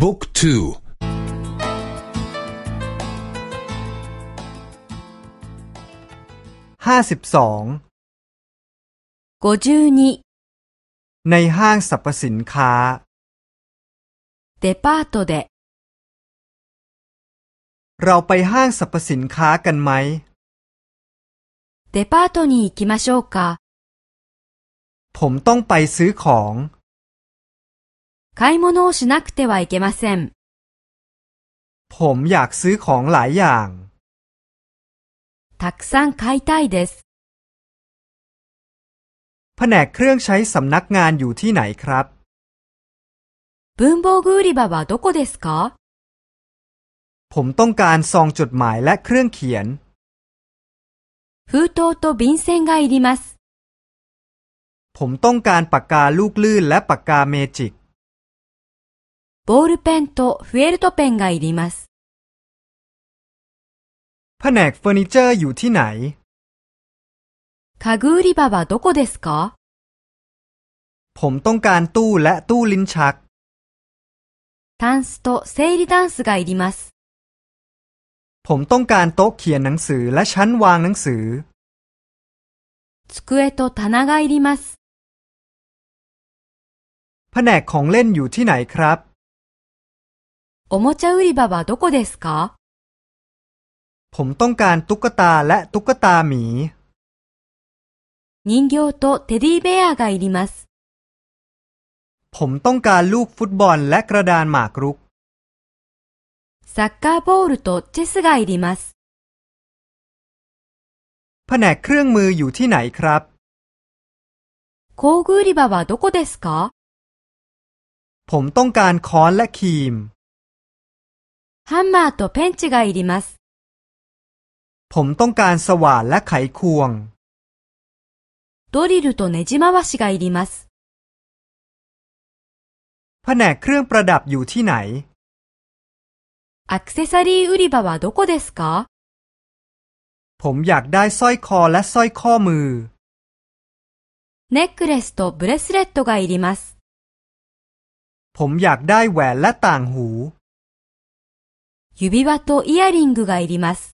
บุ๊กทูห้าสิบสองในห้างสรรพสินค้าเดปาโตเดเราไปห้างสรรพสินค้ากันไหมเดปาโตนิอิกิมาโชกะผมต้องไปซื้อของ 買い物をしなくてはいけません。ผมอยากซื้อของหลายอย่าง たくさん買いたいです。แผนกเครื่องใช้สำนักงานอยู่ที่ไหนครับ 文房具売り場はどこですかผมต้องการซองจดหมายและเครื่องเขียน封筒と便箋がいります。ผมต้องการปากกาลูกลื่นและปากกาเมจิก ボールペンとフェルトペンがいります。แผนกเฟอร์นิเจอร์อยู่ที่ไหน家具売り場はどこですかผมต้องการตู้และตู้ลิ้นชักタンスと整理ダンスがいります。ผมต้องการโต๊ะเขียนหนังสือและชั้นวางหนังสือ机と棚がいります。แผนกของเล่นอยู่ที่ไหนครับ おもちゃ売り場はどこですかผมต้องการตุ๊กตาและตุ๊กตาหมี人形とテディベアがいります。ผมต้องการลูกฟุตบอลและกระดานหมากรุกサッカーボールとチェスがいります。แผนกเครื่องมืออยู่ที่ไหนครับ工具売り場はどこですかผมต้องการค้อนและครีม ハンマーとペンチがいります。ผมต้องการสว่านและไขควงドリルとネジ回しがいります。แผนกเครื่องประดับอยู่ที่ไหนアクセサリー売り場はどこですかผมอยากได้สร้อยคอและสร้อยข้อมือネックレスとブレスレットがいります。ผมอยากได้แหวนและต่างหู 指輪とイヤリングがいります。